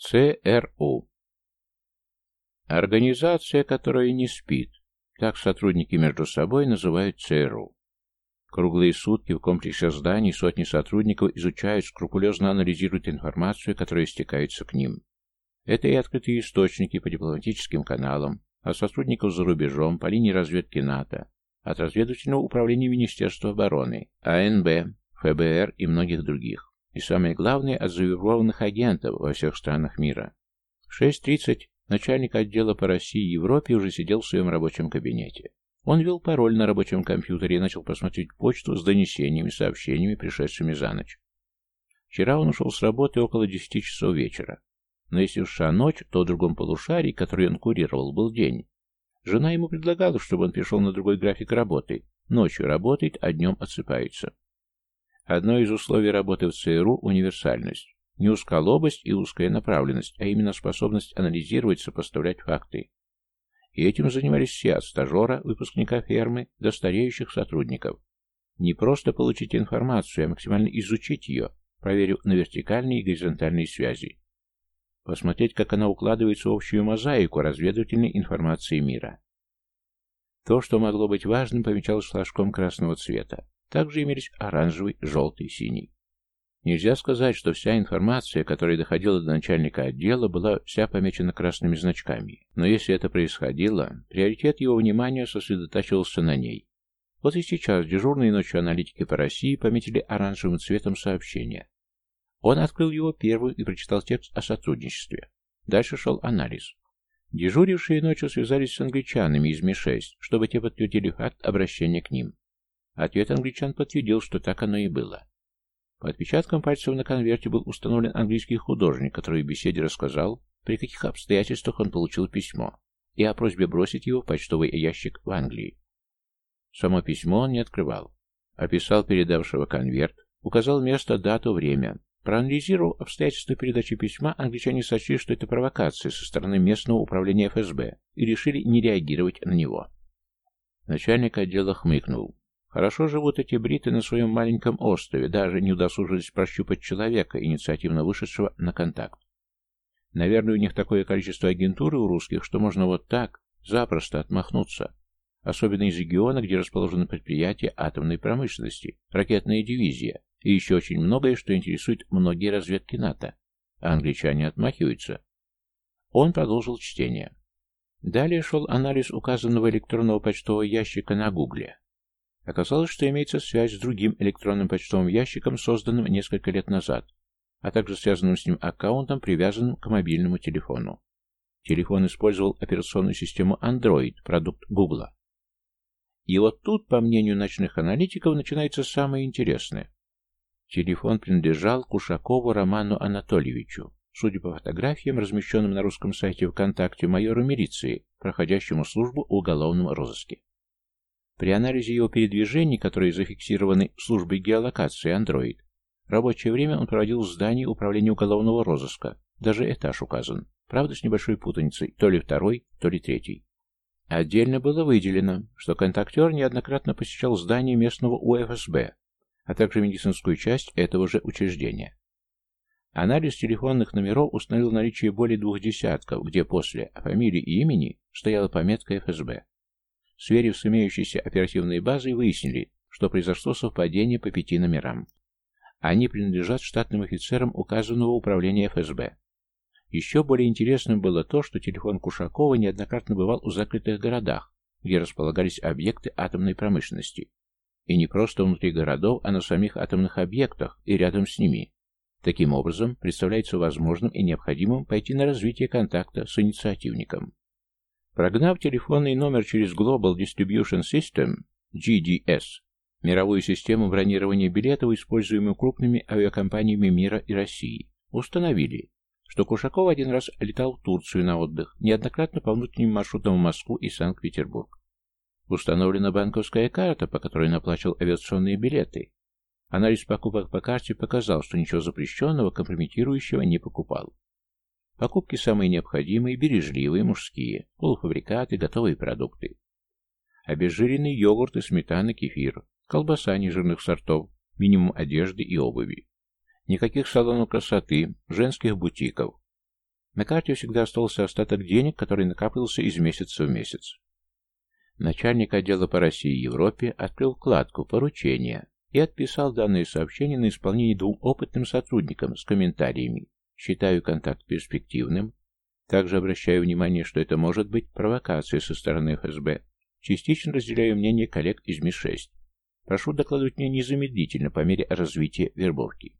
ЦРУ. Организация, которая не спит. Так сотрудники между собой называют ЦРУ. Круглые сутки в комплексе зданий сотни сотрудников изучают, скрупулезно анализируют информацию, которая стекается к ним. Это и открытые источники по дипломатическим каналам, от сотрудников за рубежом, по линии разведки НАТО, от разведывательного управления Министерства обороны, АНБ, ФБР и многих других. И самое главное, от завиброванных агентов во всех странах мира. В 6.30 начальник отдела по России и Европе уже сидел в своем рабочем кабинете. Он ввел пароль на рабочем компьютере и начал посмотреть почту с донесениями, сообщениями, пришедшими за ночь. Вчера он ушел с работы около 10 часов вечера. Но если уж ночь, то в другом полушарии, который он курировал, был день. Жена ему предлагала, чтобы он перешел на другой график работы. Ночью работает, а днем отсыпается. Одно из условий работы в ЦРУ – универсальность. Не узколобость и узкая направленность, а именно способность анализировать, сопоставлять факты. И этим занимались все, от стажера, выпускника фермы, до стареющих сотрудников. Не просто получить информацию, а максимально изучить ее, проверив на вертикальные и горизонтальные связи. Посмотреть, как она укладывается в общую мозаику разведывательной информации мира. То, что могло быть важным, помечалось флажком красного цвета. Также имелись оранжевый, желтый, синий. Нельзя сказать, что вся информация, которая доходила до начальника отдела, была вся помечена красными значками. Но если это происходило, приоритет его внимания сосредотачивался на ней. Вот и сейчас дежурные ночью аналитики по России пометили оранжевым цветом сообщение. Он открыл его первым и прочитал текст о сотрудничестве. Дальше шел анализ. Дежурившие ночью связались с англичанами из Ми-6, чтобы те подтвердили факт обращения к ним. Ответ англичан подтвердил, что так оно и было. По отпечаткам пальцев на конверте был установлен английский художник, который в беседе рассказал, при каких обстоятельствах он получил письмо, и о просьбе бросить его в почтовый ящик в Англии. Само письмо он не открывал. Описал передавшего конверт, указал место, дату, время. Проанализировав обстоятельства передачи письма, англичане сочли, что это провокация со стороны местного управления ФСБ и решили не реагировать на него. Начальник отдела хмыкнул. Хорошо живут эти бриты на своем маленьком острове, даже не удосужились прощупать человека, инициативно вышедшего на контакт. Наверное, у них такое количество агентуры у русских, что можно вот так, запросто отмахнуться. Особенно из региона, где расположены предприятия атомной промышленности, ракетная дивизия и еще очень многое, что интересует многие разведки НАТО. А англичане отмахиваются. Он продолжил чтение. Далее шел анализ указанного электронного почтового ящика на Гугле. Оказалось, что имеется связь с другим электронным почтовым ящиком, созданным несколько лет назад, а также связанным с ним аккаунтом, привязанным к мобильному телефону. Телефон использовал операционную систему Android, продукт Google. И вот тут, по мнению ночных аналитиков, начинается самое интересное. Телефон принадлежал Кушакову Роману Анатольевичу, судя по фотографиям, размещенным на русском сайте ВКонтакте, майору милиции, проходящему службу в уголовном розыске. При анализе его передвижений, которые зафиксированы службой геолокации Android, рабочее время он проводил в здании управления уголовного розыска, даже этаж указан, правда с небольшой путаницей, то ли второй, то ли третий. Отдельно было выделено, что контактер неоднократно посещал здание местного УФСБ, а также медицинскую часть этого же учреждения. Анализ телефонных номеров установил наличие более двух десятков, где после фамилии и имени стояла пометка ФСБ. Сверив с имеющейся оперативной базой, выяснили, что произошло совпадение по пяти номерам. Они принадлежат штатным офицерам указанного управления ФСБ. Еще более интересным было то, что телефон Кушакова неоднократно бывал в закрытых городах, где располагались объекты атомной промышленности. И не просто внутри городов, а на самих атомных объектах и рядом с ними. Таким образом, представляется возможным и необходимым пойти на развитие контакта с инициативником. Прогнав телефонный номер через Global Distribution System, GDS, мировую систему бронирования билетов, используемую крупными авиакомпаниями мира и России, установили, что Кушаков один раз летал в Турцию на отдых, неоднократно по внутренним маршрутам в Москву и Санкт-Петербург. Установлена банковская карта, по которой он оплачивал авиационные билеты. Анализ покупок по карте показал, что ничего запрещенного, компрометирующего не покупал. Покупки самые необходимые, бережливые, мужские, полуфабрикаты, готовые продукты. Обезжиренный йогурт и сметана, кефир, колбаса нежирных сортов, минимум одежды и обуви. Никаких салонов красоты, женских бутиков. На карте всегда остался остаток денег, который накапливался из месяца в месяц. Начальник отдела по России и Европе открыл вкладку «Поручения» и отписал данное сообщение на исполнение двум опытным сотрудникам с комментариями. Считаю контакт перспективным. Также обращаю внимание, что это может быть провокация со стороны ФСБ. Частично разделяю мнение коллег из МИ-6. Прошу докладывать мне незамедлительно по мере развития вербовки.